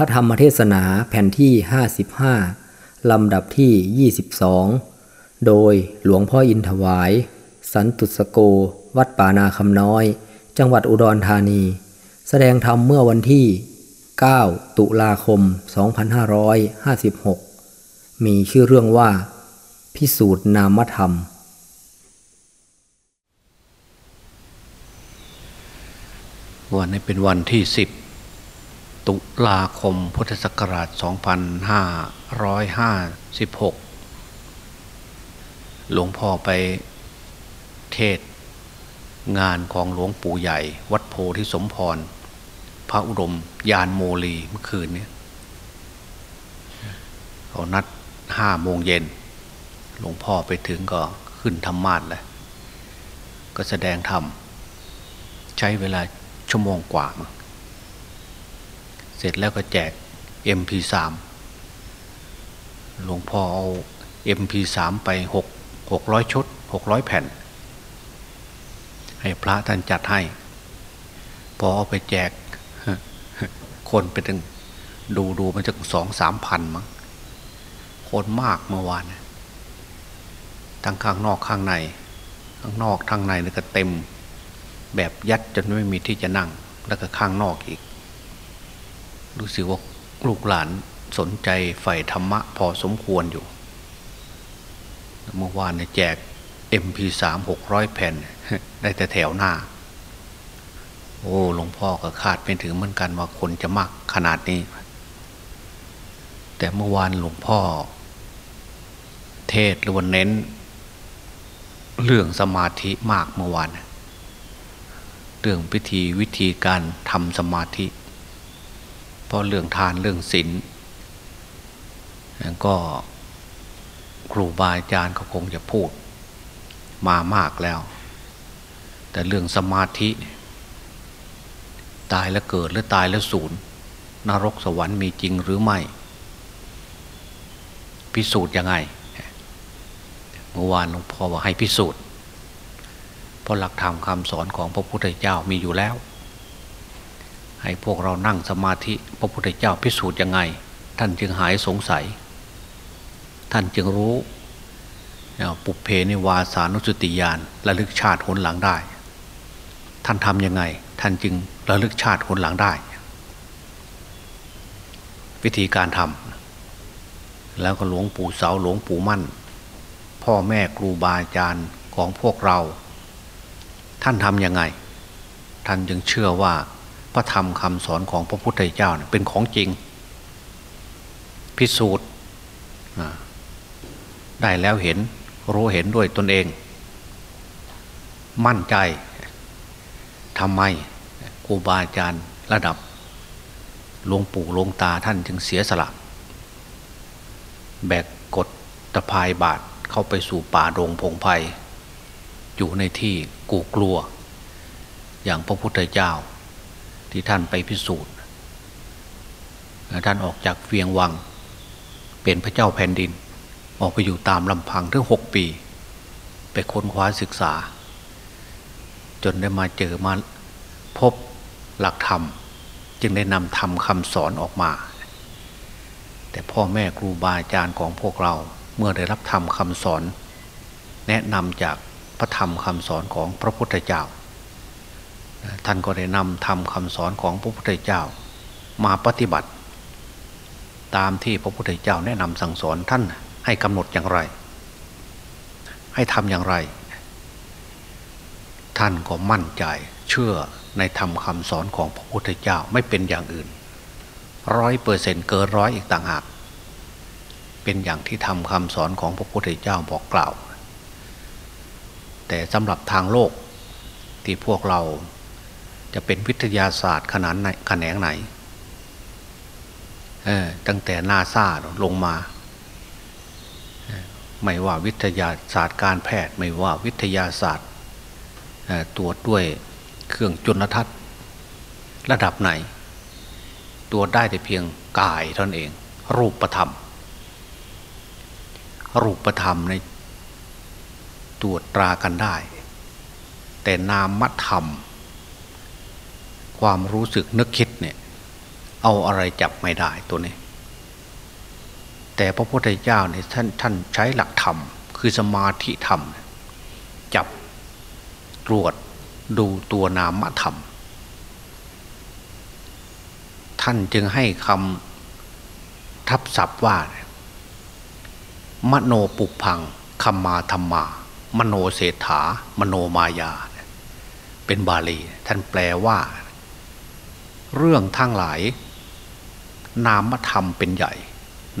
พระธรรมเทศนาแผ่นที่ 55 ลำดับที่ 22 โดยหลวงพ่ออินถวาย สันตุสโก วัดป่านาคำน้อย จังหวัดอุดรธานี แสดงธรรมเมื่อวันที่ 9 ตุลาคม 2556 มีชื่อเรื่องว่า พิสูจน์นามธรรม วันนี้เป็นวันที่สิบ ตุลาคมพุทธศักราช 2556 หลวงพ่อไปเทศงานของหลวงปู่ใหญ่ วัดโพธิสมพร พระอุดมยานโมลีเมื่อคืนนี้เขานัดห้าโมงเย็น หลวงพ่อไปถึงก็ขึ้นธรรมาสเลยก็แสดงธรรม ใช้เวลาชั่วโมงกว่ามั้ง เสร็จแล้วก็แจก MP3 หลวงพ่อเอา MP3 ไปหกหกร้อยชุดหกร้อยแผ่น ให้พระท่านจัดให้ พอเอาไปแจก คนไปถึงดูดูมันจะสองสามพันมั้งคนมากเมื่อวานทั้งข้างนอกข้างใน ข้างนอกข้างในนี่ก็เต็ม แบบยัดจนไม่มีที่จะนั่ง แล้วก็ข้างนอกอีก รู้สึกว่าลูกหลานสนใจใฝ่ธรรมะพอสมควรอยู่ เมื่อวานเนี่ยแจก MP3 600 แผ่น ได้แต่แถวหน้า โอ้หลวงพ่อก็คาดไม่ถึงเหมือนกันว่าคนจะมากขนาดนี้ แต่เมื่อวานหลวงพ่อ เทศหรือว่าเน้น เรื่องสมาธิมากเมื่อวาน เรื่องพิธีวิธีการทำสมาธิ เพราะเรื่องทานเรื่องศีลก็ครูบาอาจารย์ก็คงจะพูดมามากแล้ว แต่เรื่องสมาธิ ตายแล้วเกิดหรือตายแล้วสูญนรกสวรรค์มีจริงหรือไม่ พิสูจน์ยังไงเมื่อวานหลวงพ่อว่าให้พิสูจน์เพราะหลักธรรมคำสอนของพระพุทธเจ้ามีอยู่แล้ว ให้พวกเรานั่งสมาธิพระพุทธเจ้าพิสูจน์ยังไง ท่านจึงหายสงสัย ท่านจึงรู้ปุเพนิวาสานุสติญาณระลึกชาติหนหลังได้ ท่านทำยังไง ท่านจึงระลึกชาติหนหลังได้ วิธีการทำแล้วก็หลวงปู่เสาหลวงปู่มั่น พ่อแม่ครูบาอาจารย์ของพวกเรา ท่านทำยังไง ท่านจึงเชื่อว่า พระธรรมคำสอนของพระพุทธเจ้าเป็นของจริง พิสูจน์ได้แล้วเห็นรู้เห็นด้วยตนเอง มั่นใจทำไมครูบาอาจารย์ระดับหลวงปู่หลวงตาท่านจึงเสียสละ แบกกดตะพายบาทเข้าไปสู่ป่าโรงพงไพ่อยู่ในที่กูกลัว อย่างพระพุทธเจ้า ที่ท่านไปพิสูจน์ ท่านออกจากเวียงวัง เป็นพระเจ้าแผ่นดิน ออกไปอยู่ตามลำพังถึงหกปี ไปค้นคว้าศึกษา จนได้มาเจอมาพบหลักธรรม จึงได้นำธรรมคำสอนออกมา แต่พ่อแม่ครูบาอาจารย์ของพวกเราเมื่อได้รับธรรมคำสอน แนะนำจากพระธรรมคำสอนของพระพุทธเจ้า ท่านก็ได้นำธรรมคำสอนของพระพุทธเจ้า มาปฏิบัติ ตามที่พระพุทธเจ้าแนะนำสั่งสอนท่านให้กำหนดอย่างไร ให้ทำอย่างไร ท่านก็มั่นใจเชื่อในธรรมคำสอนของพระพุทธเจ้าไม่เป็นอย่างอื่นร้อยเปอร์เซ็นต์เกินร้อยอีกต่างหาก เป็นอย่างที่ทำคำสอนของพระพุทธเจ้าบอกกล่าว แต่สำหรับทางโลกที่พวกเรา จะเป็นวิทยาศาสตร์ขนาดไหนขนงไหนตั้งแต่นาซาลงมาไม่ว่าวิทยาศาสตร์การแพทย์ ไม่ว่าวิทยาศาสตร์ตรวจด้วยเครื่องจุลทรรศน์ระดับไหน ตัวได้แต่เพียงกายเท่านั้นเอง รูปธรรม รูปธรรมในตรวจตรากันได้ แต่นามธรรม ความรู้สึกนึกคิดเนี่ย เอาอะไรจับไม่ได้ตัวนี้ แต่พระพุทธเจ้าเนี่ยท่านท่านใช้หลักธรรม คือสมาธิธรรม จับตรวจดูตัวนามธรรม ท่านจึงให้คำทับศัพท์ว่า มโนปุพังคำมาธรรมา มโนเศรษฐามโนมายา เป็นบาลี ท่านแปลว่า เรื่องทั้งหลาย นามธรรมเป็นใหญ่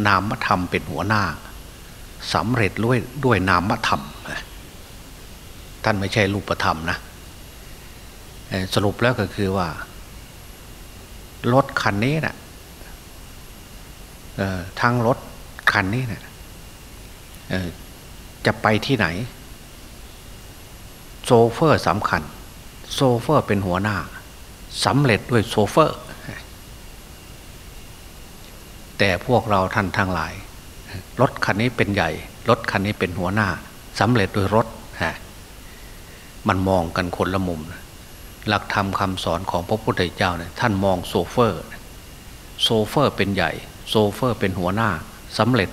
นามธรรมเป็นหัวหน้าสำเร็จด้วยด้วยนามธรรม ท่านไม่ใช่รูปธรรมนะ สรุปแล้วก็คือว่ารถคันนี้นะ่ะทั้งรถคันนี้นะ่ะจะไปที่ไหน โซเฟอร์สำคัญ โซเฟอร์เป็นหัวหน้า สำเร็จด้วยโซเฟอร์ แต่พวกเราท่านทั้งหลาย รถคันนี้เป็นใหญ่ รถคันนี้เป็นหัวหน้าสำเร็จโดยรถฮะมันมองกันคนละมุม หลักธรรมคำสอนของพระพุทธเจ้าเนี่ยท่านมองโซเฟอร์ โซเฟอร์เป็นใหญ่ โซเฟอร์เป็นหัวหน้าสำเร็จ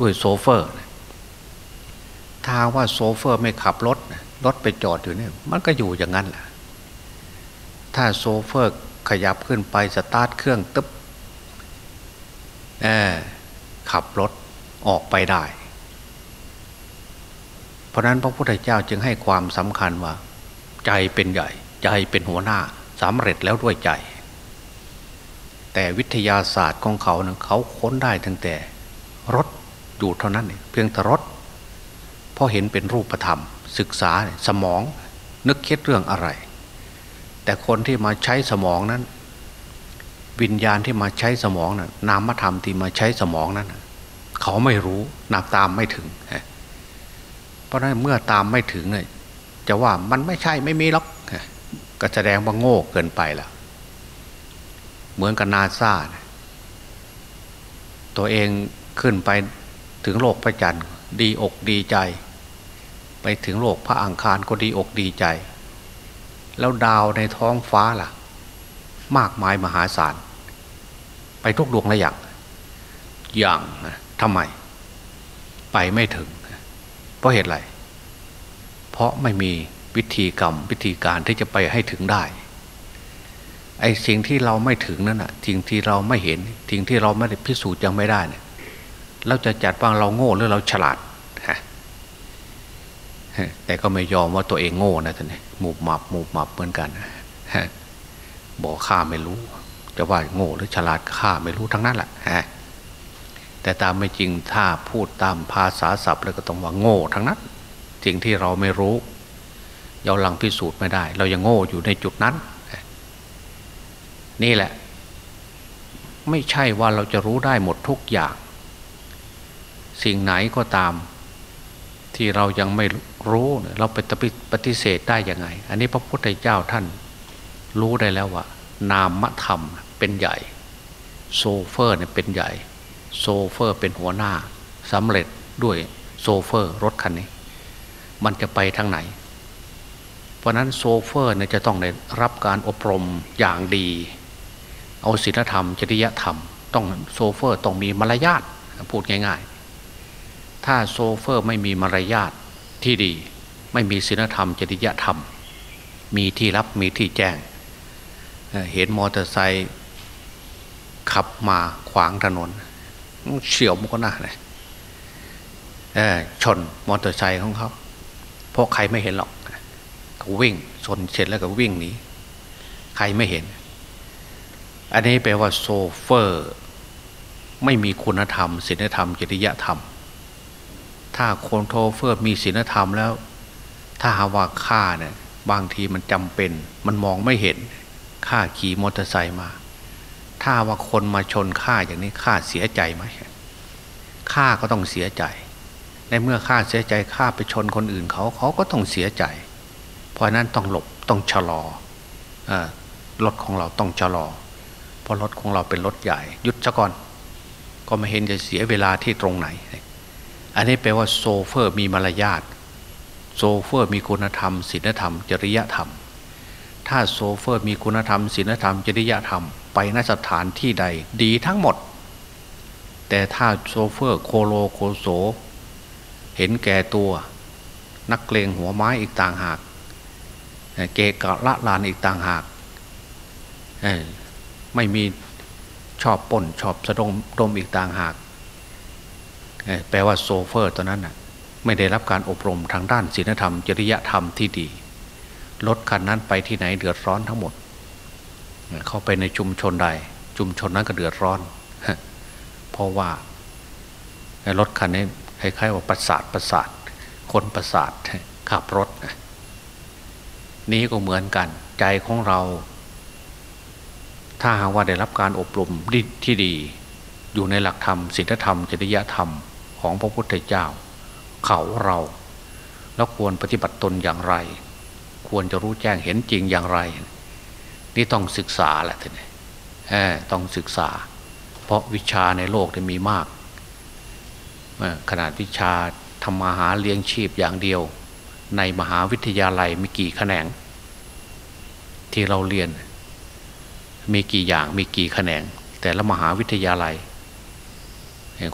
ด้วยโซเฟอร์ ถ้าว่าโซเฟอร์ไม่ขับรถ รถไปจอดอยู่เนี่ยมันก็อยู่อย่างนั้นแหละ ถ้าโซเฟอร์ขยับขึ้นไปสตาร์ทเครื่องตึ๊บขับรถออกไปได้ เพราะนั้นพระพุทธเจ้าจึงให้ความสำคัญว่า ใจเป็นใหญ่ ใจเป็นหัวหน้าสำเร็จแล้วด้วยใจ แต่วิทยาศาสตร์ของเขาเนี่ยเขาค้นได้ตั้งแต่รถอยู่เท่านั้นเพียงแต่รถพอเห็นเป็นรูปธรรม ศึกษาสมองนึกคิดเรื่องอะไร แต่คนที่มาใช้สมองนั้น วิญญาณที่มาใช้สมองนะ่ะนามธรรมที่มาใช้สมองนั้นเขาไม่รู้นับตามไม่ถึง เพราะนั้นเมื่อตามไม่ถึงเนี่ยจะว่ามันไม่ใช่ไม่มีหรอกก็แสดงว่าโง่เกินไปละเหมือนกับนาซาตัวเองขึ้นไปถึงโลกพระจันทร์ดีอกดีใจ ไปถึงโลกพระอังคารก็ดีอกดีใจ แล้วดาวในท้องฟ้าล่ะ มากมายมหาศาล ไปทุกดวงละอย่าง อย่างทำไม ไปไม่ถึง เพราะเหตุไร เพราะไม่มีวิธีกรรมวิธีการที่จะไปให้ถึงได้ไอ้สิ่งที่เราไม่ถึงนั่นน่ะสิ่งที่เราไม่เห็นสิ่งที่เราไม่ได้พิสูจน์ยังไม่ได้เนี่ยเราจะจัดว่าเราโง่หรือเราฉลาด แต่ก็ไม่ยอมว่าตัวเองโง่นะท่านนี่หมูบหมับหมูบหมับเหมือนกันบอกข้าไม่รู้ จะว่าโง่หรือฉลาดข้าไม่รู้ทั้งนั้นแหละฮะแต่ตามไม่จริงถ้าพูดตามภาษาศัพท์แล้วก็ต้องว่าโง่ทั้งนั้นสิ่งที่เราไม่รู้เราลังพิสูจน์ไม่ได้ เรายังโง่อยู่ในจุดนั้น นี่แหละ ไม่ใช่ว่าเราจะรู้ได้หมดทุกอย่าง สิ่งไหนก็ตาม ที่เรายังไม่รู้เราไปปฏิเสธได้ยังไง อันนี้พระพุทธเจ้าท่านรู้ได้แล้วว่า นามธรรมเป็นใหญ่ โซเฟอร์เนี่ยเป็นใหญ่ โซเฟอร์เป็นหัวหน้าสำเร็จด้วยโซเฟอร์รถคันนี้ มันจะไปทางไหน เพราะนั้นโซเฟอร์เนี่ยจะต้องได้รับการอบรมอย่างดี เอาศีลธรรม จริยธรรม ต้องโซเฟอร์ต้องมีมารยาทพูดง่าย ถ้าโซเฟอร์ไม่มีมารยาทที่ดี ไม่มีศีลธรรมจริยธรรม มีที่รับมีที่แจ้ง เห็นมอเตอร์ไซค์ขับมาขวางถนนเฉียวมันก็น่าเลยชนมอเตอร์ไซค์ของเขาเพราะใครไม่เห็นหรอกเขาวิ่งชนเสร็จแล้วก็วิ่งหนีใครไม่เห็น อันนี้แปลว่าโซเฟอร์ ไม่มีคุณธรรมศีลธรรมจริยธรรม ถ้าคนโซเฟอร์มีศีลธรรมแล้ว ถ้าหาว่าข้าเนี่ยบางทีมันจำเป็น มันมองไม่เห็นข้าขี่มอเตอร์ไซค์มา ถ้าว่าคนมาชนข้าอย่างนี้ข้าเสียใจไหมข้าก็ต้องเสียใจ ในเมื่อข้าเสียใจข้าไปชนคนอื่นเขาเขาก็ต้องเสียใจ เพราะนั้นต้องหลบต้องชะลอรถของเราต้องชะลอ เพราะรถของเราเป็นรถใหญ่ยุดซะก่อน ก็ไม่เห็นจะเสียเวลาที่ตรงไหน อันนี้แปลว่าโซเฟอร์มีมารยาทโซเฟอร์มีคุณธรรมศีลธรรม จริยธรรม ถ้าโซเฟอร์มีคุณธรรมศีลธรรม จริยธรรม ไปในสถานที่ใดดีทั้งหมด แต่ถ้าโซเฟอร์โคโลโคโซเห็นแก่ตัว นักเลงหัวไม้อีกต่างหาก เกกะละลานอีกต่างหาก ไม่มีชอบป่นชอบสะดมดมอีกต่างหาก แปลว่าโซเฟอร์ตัวนั้นน่ะไม่ได้รับการอบรมทางด้านศีลธรรม จริยธรรมที่ดีรถคันนั้นไปที่ไหนเดือดร้อนทั้งหมด เข้าไปในชุมชนใด ชุมชนนั้นก็เดือดร้อน เพราะว่ารถคันนี้คล้ายๆว่าประสาทประสาท คนประสาทขับรถ นี้ก็เหมือนกัน ใจของเรา ถ้าหากว่าได้รับการอบรมที่ดี อยู่ในหลักธรรมศีลธรรม จริยธรรม ของพระพุทธเจ้า เขาเราแล้วควรปฏิบัติตนอย่างไร ควรจะรู้แจ้งเห็นจริงอย่างไร นี่ต้องศึกษาแหละท่านต้องศึกษา เพราะวิชาในโลกจะมีมากขนาดวิชาทำมาหาเลี้ยงชีพอย่างเดียว ในมหาวิทยาลัยมีกี่แขนง ที่เราเรียน มีกี่อย่างมีกี่แขนง แต่ละมหาวิทยาลัย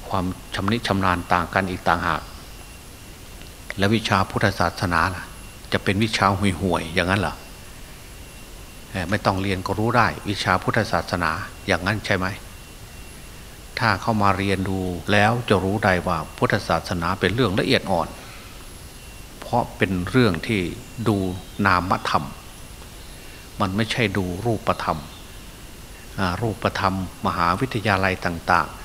ความชำนิชำนาญต่างกันอีกต่างหาก แล้ววิชาพุทธศาสนาล่ะ จะเป็นวิชาห่วยห่วยอย่างนั้นเหรอไม่ต้องเรียนก็รู้ได้ วิชาพุทธศาสนาอย่างนั้นใช่ไหม ถ้าเข้ามาเรียนดูแล้วจะรู้ได้ว่าพุทธศาสนาเป็นเรื่องละเอียดอ่อน เพราะเป็นเรื่องที่ดูนามธรรม มันไม่ใช่ดูรูปธรรม รูปธรรม มหาวิทยาลัยต่างๆ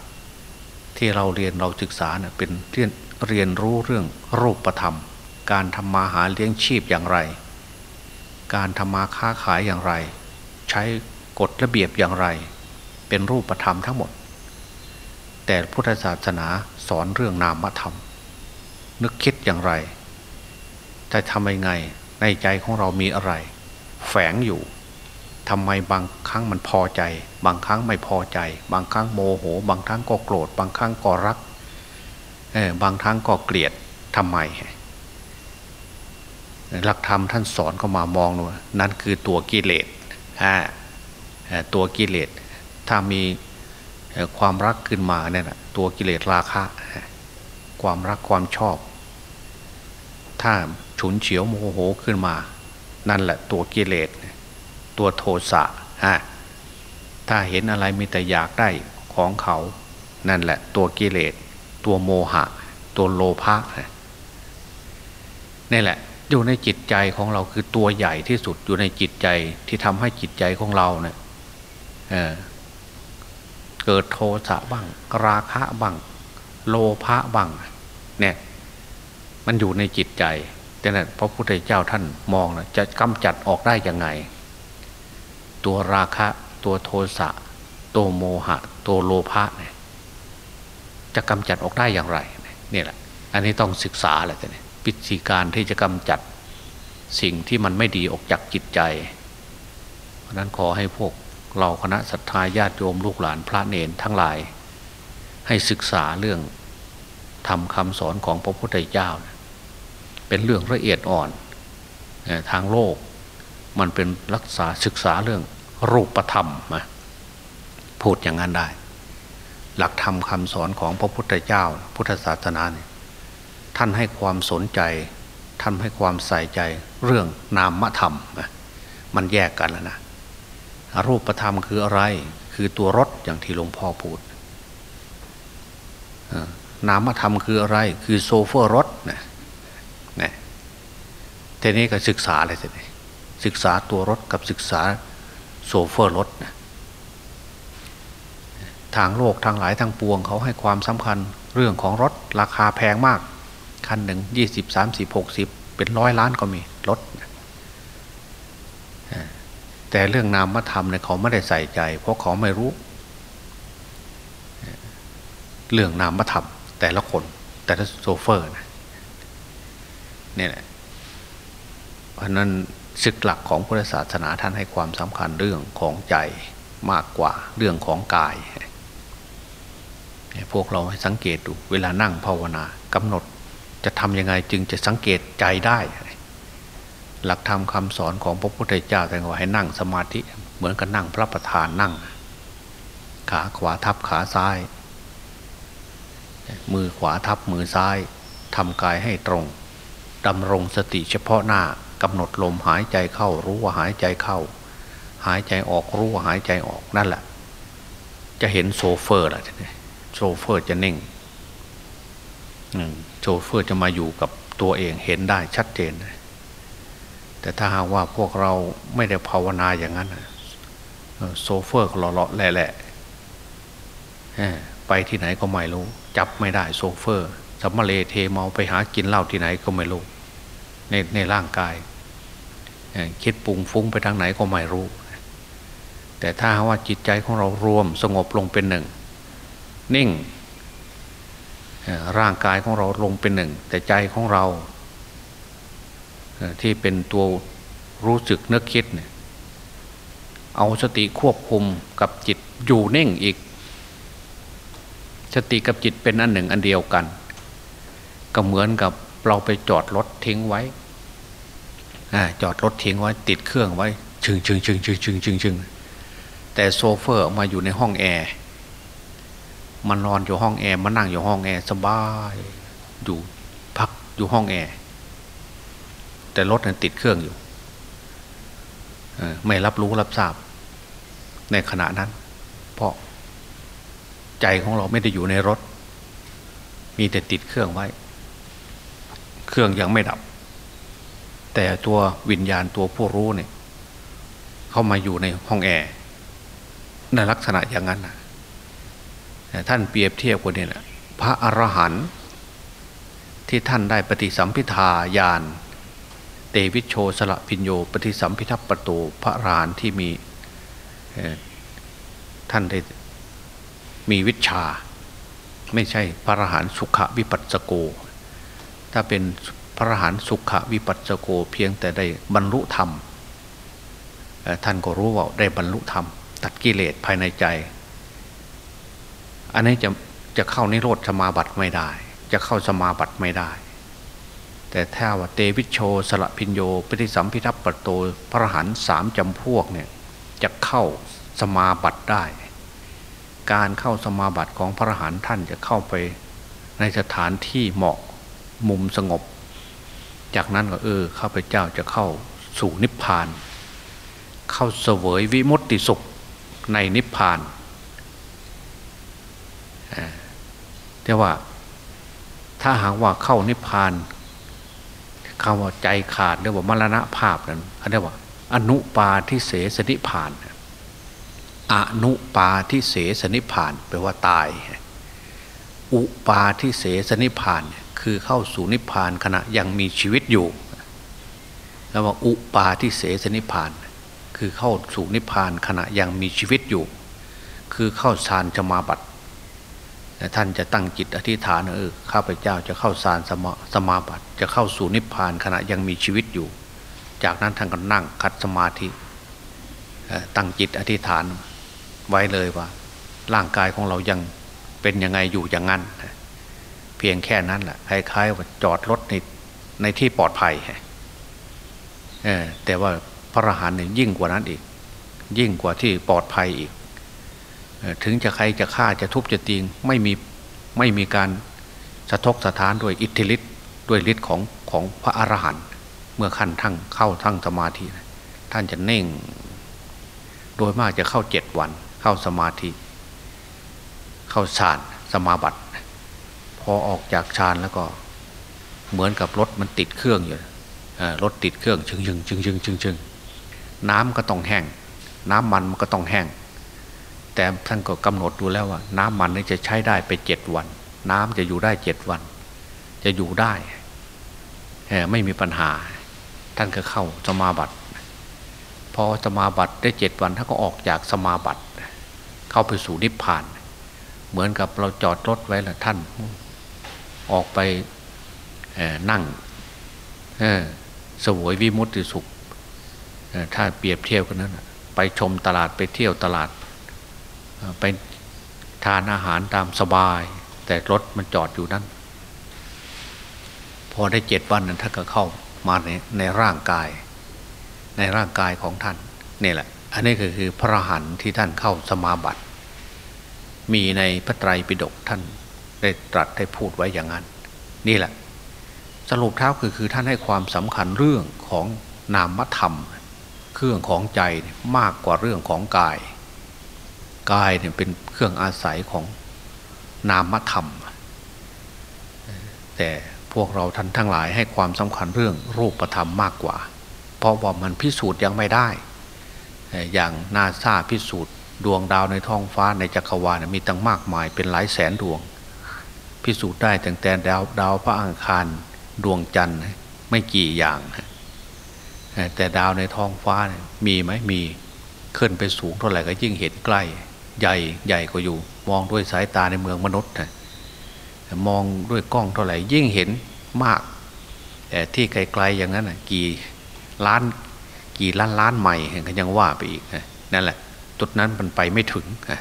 ที่เราเรียนเราศึกษาเนะ่ยเป็นเรื่องเรียนรู้เรื่องรูปธรรม การทำมาหาเลี้ยงชีพอย่างไร การทำมาค้าขายอย่างไร ใช้กฎระเบียบอย่างไร เป็นรูปธรรมทั้งหมด แต่พุทธศาสนาสอนเรื่องนามธรรม นึกคิดอย่างไรจะทำยังไงในใจของเรามีอะไร แฝงอยู่ ทำไมบางครั้งมันพอใจ บางครั้งไม่พอใจ บางครั้งโมโห บางครั้งก็โกรธ บางครั้งก็รักเออบางครั้งก็เกลียดทำไมหลักธรรมท่านสอนเข้ามามองว่านั่นคือตัวกิเลสตัวกิเลสถ้ามีความรักขึ้นมาเนี่ยตัวกิเลสราคะ ความรักความชอบ ถ้าฉุนเฉียวโมโหขึ้นมา นั่นแหละตัวกิเลส ตัวโทสะฮะถ้าเห็นอะไรมีแต่อยากได้ของเขา นั่นแหละ ตัวกิเลส ตัวโมหะ ตัวโลภะนี่แหละ อยู่ในจิตใจของเราคือตัวใหญ่ที่สุดอยู่ในจิตใจที่ทำให้จิตใจของเราเนี่ยเเกิดโทสะบ้าง ราคะบ้าง โลภะบ้าง เนี่ย มันอยู่ในจิตใจแต่นั้นพระพุทธเจ้าท่านมองนะจะกำจัดออกได้ยังไง ตัวราคะ ตัวโทสะ ตัวโมหะ ตัวโลภะเนี่ยจะกำจัดออกได้อย่างไรนี่แหละ อันนี้ต้องศึกษาแหละแต่เนี่ยวิธีการที่จะกำจัดสิ่งที่มันไม่ดีออกจากจิตใจ เพราะนั้นขอให้พวกเราคณะศรัทธาญาติโยมลูกหลานพระเนนทั้งหลาย ให้ศึกษาเรื่องทำคำสอนของพระพุทธเจ้า เป็นเรื่องละเอียดอ่อนทางโลก มันเป็นรักษาศึกษาเรื่องรูปธรรมนะพูดอย่างนั้นได้ หลักธรรมคำสอนของพระพุทธเจ้า พุทธศาสนาเนี่ยท่านให้ความสนใจ ท่านให้ความใส่ใจเรื่องนามธรรมมันแยกกันแล้วนะรูปธรรมคืออะไร คือตัวรถอย่างที่หลวงพ่อพูดนามธรรมคืออะไร คือโซเฟอร์รถนะนะทีนี้ก็ศึกษาอะไรทีนี้ ศึกษาตัวรถกับศึกษาโซเฟอร์รถนะทางโลกทางหลายทางปวงเขาให้ความสำคัญเรื่องของรถราคาแพงมาก คันหนึ่งยี่สิบสามสิบหกสิบเป็นร้อยล้านก็มีรถแต่เรื่องนามธรรมเนี่ยเขาไม่ได้ใส่ใจ เพราะเขาไม่รู้ เรื่องนามธรรม แต่ละคนแต่ละโซเฟอร์นะเนี่ยเพราะนั้น ศึกหลักของพุทธศาสนาท่านให้ความสำคัญเรื่องของใจมากกว่าเรื่องของกาย พวกเราให้สังเกตดูเวลานั่งภาวนากำหนดจะทำยังไงจึงจะสังเกตใจได้ หลักธรรมคำสอนของพระพุทธเจ้าแต่ว่าให้นั่งสมาธิเหมือนกับนั่งพระประธานนั่ง ขาขวาทับขาซ้าย มือขวาทับมือซ้ายทำกายให้ตรงดำรงสติเฉพาะหน้า กำหนดลมหายใจเข้ารู้ว่าหายใจเข้า หายใจออกรู้ว่าหายใจออกนั่นแหละ จะเห็นโซเฟอร์ล่ะโซเฟอร์จะนิ่งโซเฟอร์จะมาอยู่กับตัวเองเห็นได้ชัดเจน แต่ถ้าหากว่าพวกเราไม่ได้ภาวนาอย่างนั้นโซเฟอร์หล่อๆแหละไปที่ไหนก็ไม่รู้ จับไม่ได้โซเฟอร์สำมะเลเทเมาไปหากินเหล้าที่ไหนก็ไม่รู้ในในร่างกาย คิดปรุงฟุ้งไปทางไหนก็ไม่รู้ แต่ถ้าว่าจิตใจของเรารวมสงบลงเป็นหนึ่ง นิ่งร่างกายของเราลงเป็นหนึ่ง แต่ใจของเรา ที่เป็นตัวรู้สึกนึกคิดเนี่ยเอาสติควบคุมกับจิตอยู่นิ่งอีก สติกับจิตเป็นอันหนึ่งอันเดียวกัน ก็เหมือนกับเราไปจอดรถทิ้งไว้ จอดรถทิ้งไว้ติดเครื่องไว้ชึงชึงชึงชึงชึงชึงชึงแต่โซเฟอร์มาอยู่ในห้องแอร์มันนอนอยู่ห้องแอร์มันนั่งอยู่ห้องแอร์สบายอยู่พักอยู่ห้องแอร์แต่รถนั้นติดเครื่องอยู่ไม่รับรู้รับทราบ ในขณะนั้น เพราะใจของเราไม่ได้อยู่ในรถ มีแต่ติดเครื่องไว้ เครื่องยังไม่ดับ แต่ตัววิญญาณตัวผู้รู้เนี่ย เข้ามาอยู่ในห้องแอร์ในลักษณะอย่างนั้นนะท่านเปรียบเทียบกันนี่แหละพระอรหันต์ที่ท่านได้ปฏิสัมพิทาญาณเตวิชโชสละพิญโยปฏิสัมพิทัปปโตพระรานที่มีท่านได้มีวิชา ไม่ใช่พระอรหันต์สุขวิปัสสโก ถ้าเป็น พระหันสุขวิปัสสโกเพียงแต่ได้บรรลุธรรมท่านก็รู้ว่าได้บรรลุธรรม ตัดกิเลสภายในใจ อันนี้จะจะเข้านิโรธสมาบัติไม่ได้ จะเข้าสมาบัติไม่ได้ แต่ถ้าว่าเตวิชโชสละพิญโยปฏิสัมพิทัปปโตพระหันสามจำพวกเนี่ยจะเข้าสมาบัติได้ การเข้าสมาบัติของพระหันท่านจะเข้าไปในสถานที่เหมาะมุมสงบ จากนั้นก็เออข้าพเจ้าจะเข้าสู่นิพพาน เข้าเสวยวิมุตติสุขในนิพพานแต่ว่าถ้าหากว่าเข้านิพพานคำว่าใจขาดเรียกว่ามรณะภาพนั้นเขาเรียกว่า อนุปาทิเสสนิพาน อนุปาทิเสสนิพานแปลว่าตาย อุปาทิเสสนิพาน คือเข้าสู่นิพพานขณะยังมีชีวิตอยู่แล้วว่าอุปาทิเสสนิพาน คือเข้าสู่นิพพานขณะยังมีชีวิตอยู่ คือเข้าฌานจะมาบัติท่านจะตั้งจิตอธิษฐานเออข้าพเจ้าจะเข้าสารสมาสมาบัติ จะเข้าสู่นิพพานขณะยังมีชีวิตอยู่ จากนั้นท่านก็นั่งคัดสมาธิตั้งจิตอธิษฐานไว้เลยว่า ร่างกายของเรายังเป็นยังไงอยู่อย่างนั้นเพียงแค่นั้นแหละคล้ายๆว่าจอดรถในในที่ปลอดภัยแต่ว่าพระอรหันต์เนี่ยยิ่งกว่านั้นอีก ยิ่งกว่าที่ปลอดภัยอีก ถึงจะใครจะฆ่าจะทุบจะตีงไม่มีไม่มีการสะทกสะท้านด้วยอิทธิฤทธิ์ด้วยฤทธิ์ของของพระอรหันต์เมื่อขั้นทั้งเข้าทั้งสมาธิ ท่านจะเน่ง โดยมากจะเข้าเจ็ดวัน เข้าสมาธิ เข้าฌานสมาบัติ พอออกจากฌานแล้วก็ เหมือนกับรถมันติดเครื่องอยู่รถติดเครื่องชึงชึงชึงชึงชึงชึงน้ำก็ต้องแห้ง น้ำมันมันก็ต้องแห้ง แต่ท่านก็กำหนดดูแล้วว่า น้ำมันนี่จะใช้ได้ไปเจ็ดวัน น้ำจะอยู่ได้เจ็ดวัน จะอยู่ได้ไม่มีปัญหา ท่านก็เข้าสมาบัติพอสมาบัติได้เจ็ดวันท่านก็ออกจากสมาบัติ เข้าไปสู่นิพพาน เหมือนกับเราจอดรถไว้ละท่าน ออกไปนั่งสวยวิมุตติสุข ถ้าเปรียบเทียบกันนั้น ไปชมตลาดไปเที่ยวตลาด ไปทานอาหารตามสบาย แต่รถมันจอดอยู่นั้น พอได้เจ็ดวันนั้นท่านก็เข้ามาในในร่างกาย ในร่างกายของท่านนี่แหละ อันนี้ก็คือพระหันที่ท่านเข้าสมาบัติ มีในพระไตรปิฎกท่าน ได้ตรัสได้พูดไว้อย่างนั้น นี่แหละ สรุปเท้าคือคือท่านให้ความสำคัญเรื่องของนามธรรม เครื่องของใจมากกว่าเรื่องของกาย กายเนี่ยเป็นเครื่องอาศัยของนามธรรม แต่พวกเราท่านทั้งหลายให้ความสำคัญเรื่องรูปธรรมมากกว่า เพราะว่ามันพิสูจน์ยังไม่ได้ อย่างนาซาพิสูจน์ดวงดาวในท้องฟ้าในจักรวาลมีตั้งมากมายเป็นหลายแสนดวง พิสูจน์ได้ตั้งแต่ดาวดาวพระอังคารดวงจันทร์ไม่กี่อย่าง แต่ดาวในท้องฟ้ามีไหมมีขึ้นไปสูงเท่าไหร่ก็ยิ่งเห็นใกล้ ใหญ่ใหญ่กว่าอยู่ มองด้วยสายตาในเมืองมนุษย์มองด้วยกล้องเท่าไหร่ยิ่งเห็นมากแต่ที่ไกลๆอย่างนั้นกี่ล้านกี่ล้านล้านใหม่ก็ยังว่าไปอีกนั่นแหละจุดนั้นมันไปไม่ถึงนี่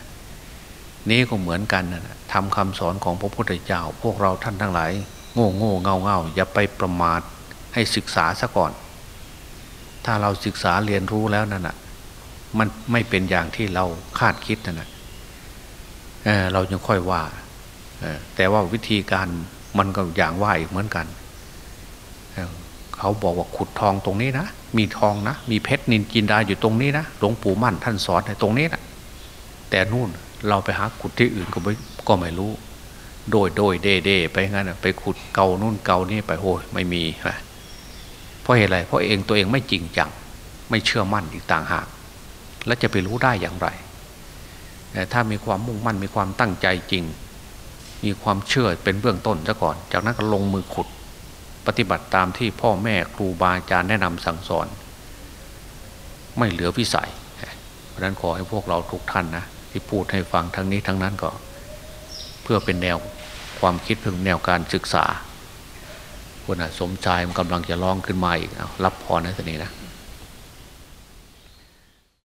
นี้ก็เหมือนกันนะทำคำสอนของพระพุทธเจ้า พวกเราท่านทั้งหลาย โง่โง่เงาเงาอย่าไปประมาทให้ศึกษาซะก่อน ถ้าเราศึกษาเรียนรู้แล้วนั่นนะมันไม่เป็นอย่างที่เราคาดคิดนั่นนะเเรายังค่อยว่าแต่ว่าวิธีการมันก็อย่างว่าอีกเหมือนกันเขาบอกว่าขุดทองตรงนี้นะมีทองนะ มีเพชรนินจินดาอยู่ตรงนี้นะหลวงปู่มั่นท่านสอนในตรงนี้นะแต่นู่น เราไปหาขุดที่อื่นก็ไม่ก็ไม่รู้ โดยโดยเดเดไปงั้นไปขุดเกานู่นเกานี่ไปโอ้ยไม่มีเพราะเหตุอะไร เพราะเองตัวเองไม่จริงจัง ไม่เชื่อมั่นอีกต่างหาก แล้วจะไปรู้ได้อย่างไรแต่ถ้ามีความมุ่งมั่นมีความตั้งใจจริง มีความเชื่อเป็นเบื้องต้นซะก่อน จากนั้นก็ลงมือขุด ปฏิบัติตามที่พ่อแม่ครูบาอาจารย์แนะนำสั่งสอน ไม่เหลือวิสัย เพราะนั้นขอให้พวกเราทุกท่านนะ ที่พูดให้ฟังทั้งนี้ทั้งนั้นก็ เพื่อเป็นแนวความคิดเพื่อแนวการศึกษาคนสมชายมันกำลังจะร้องขึ้นมาอีกรับพรนะทีนี้นะ